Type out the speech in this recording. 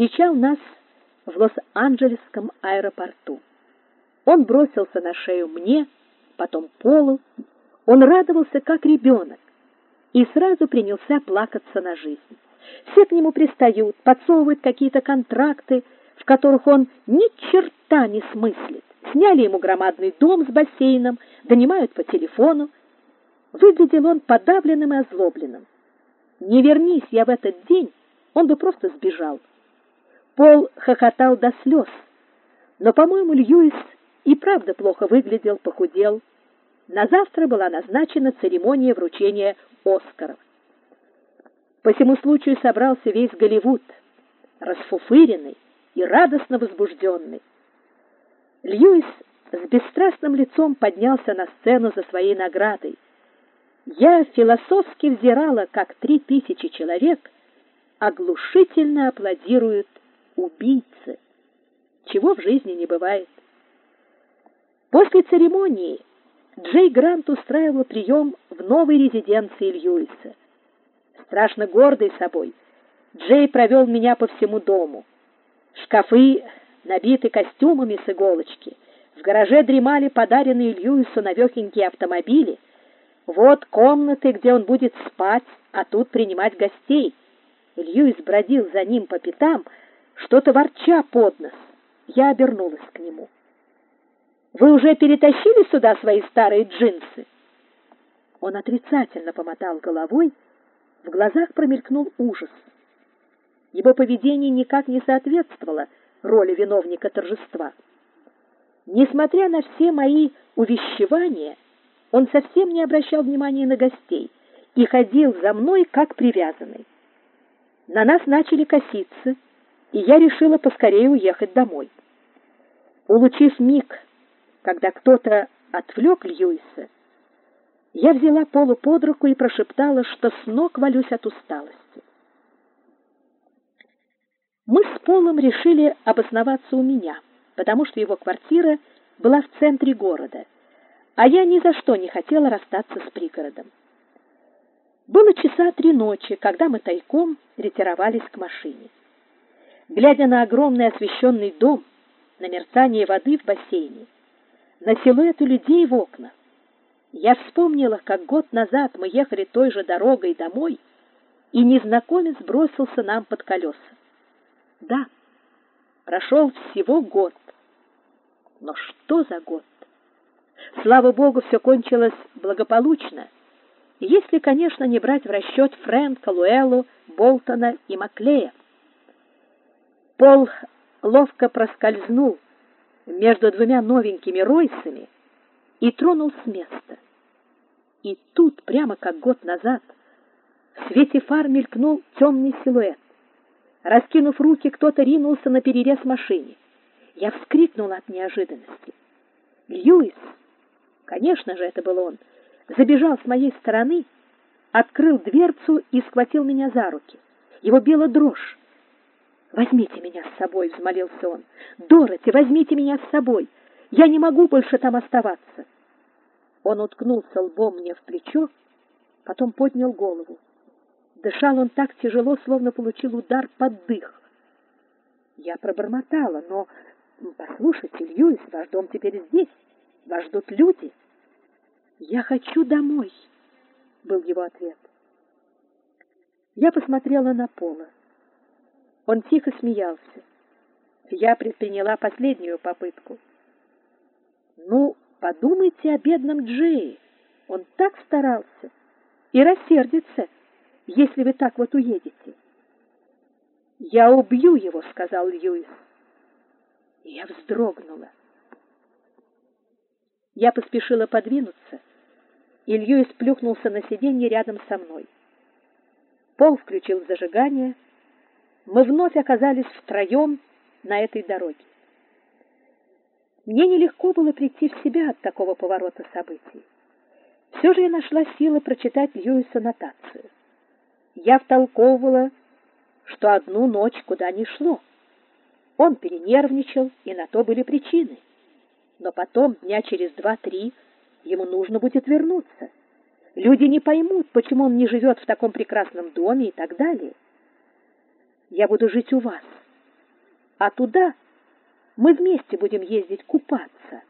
встречал нас в Лос-Анджелесском аэропорту. Он бросился на шею мне, потом Полу. Он радовался как ребенок и сразу принялся плакаться на жизнь. Все к нему пристают, подсовывают какие-то контракты, в которых он ни черта не смыслит. Сняли ему громадный дом с бассейном, донимают по телефону. Выглядел он подавленным и озлобленным. Не вернись я в этот день, он бы просто сбежал. Пол хохотал до слез, но, по-моему, Льюис и правда плохо выглядел, похудел. На завтра была назначена церемония вручения Оскаров. По всему случаю собрался весь Голливуд, расфуфыренный и радостно возбужденный. Льюис с бесстрастным лицом поднялся на сцену за своей наградой. Я философски взирала, как три тысячи человек оглушительно аплодируют убийце, чего в жизни не бывает. После церемонии Джей Грант устраивал прием в новой резиденции Льюиса. Страшно гордый собой, Джей провел меня по всему дому. Шкафы набиты костюмами с иголочки. В гараже дремали подаренные Льюису новехенькие автомобили. Вот комнаты, где он будет спать, а тут принимать гостей. Льюис бродил за ним по пятам, что-то ворча под нос. Я обернулась к нему. Вы уже перетащили сюда свои старые джинсы? Он отрицательно помотал головой, в глазах промелькнул ужас. Его поведение никак не соответствовало роли виновника торжества. Несмотря на все мои увещевания, он совсем не обращал внимания на гостей и ходил за мной как привязанный. На нас начали коситься, и я решила поскорее уехать домой. Улучив миг, когда кто-то отвлек Льюиса, я взяла Полу под руку и прошептала, что с ног валюсь от усталости. Мы с Полом решили обосноваться у меня, потому что его квартира была в центре города, а я ни за что не хотела расстаться с пригородом. Было часа три ночи, когда мы тайком ретировались к машине. Глядя на огромный освещенный дом, на мерцание воды в бассейне, на силуэты людей в окнах, я вспомнила, как год назад мы ехали той же дорогой домой, и незнакомец бросился нам под колеса. Да, прошел всего год. Но что за год? Слава богу, все кончилось благополучно. Если, конечно, не брать в расчет Фрэнка, Луэллу, Болтона и Маклея. Пол ловко проскользнул между двумя новенькими Ройсами и тронул с места. И тут, прямо как год назад, в свете фар мелькнул темный силуэт. Раскинув руки, кто-то ринулся на перерез машине. Я вскрикнула от неожиданности. Льюис, конечно же, это был он, забежал с моей стороны, открыл дверцу и схватил меня за руки. Его била дрожь. Возьмите меня с собой, взмолился он. Дороти, возьмите меня с собой. Я не могу больше там оставаться. Он уткнулся лбом мне в плечо, потом поднял голову. Дышал он так тяжело, словно получил удар под дых. Я пробормотала, но послушайте, Льюис, ваш дом теперь здесь. Вас ждут люди. Я хочу домой, был его ответ. Я посмотрела на Пола. Он тихо смеялся. Я предприняла последнюю попытку. Ну, подумайте о бедном Джее. Он так старался и рассердится если вы так вот уедете. Я убью его, сказал Льюис. Я вздрогнула. Я поспешила подвинуться, и Льюис плюхнулся на сиденье рядом со мной. Пол включил зажигание. Мы вновь оказались втроем на этой дороге. Мне нелегко было прийти в себя от такого поворота событий. Все же я нашла силы прочитать Льюиса нотацию я втолковывала, что одну ночь куда ни шло. Он перенервничал, и на то были причины. Но потом, дня через два-три, ему нужно будет вернуться. Люди не поймут, почему он не живет в таком прекрасном доме и так далее я буду жить у вас. А туда мы вместе будем ездить купаться.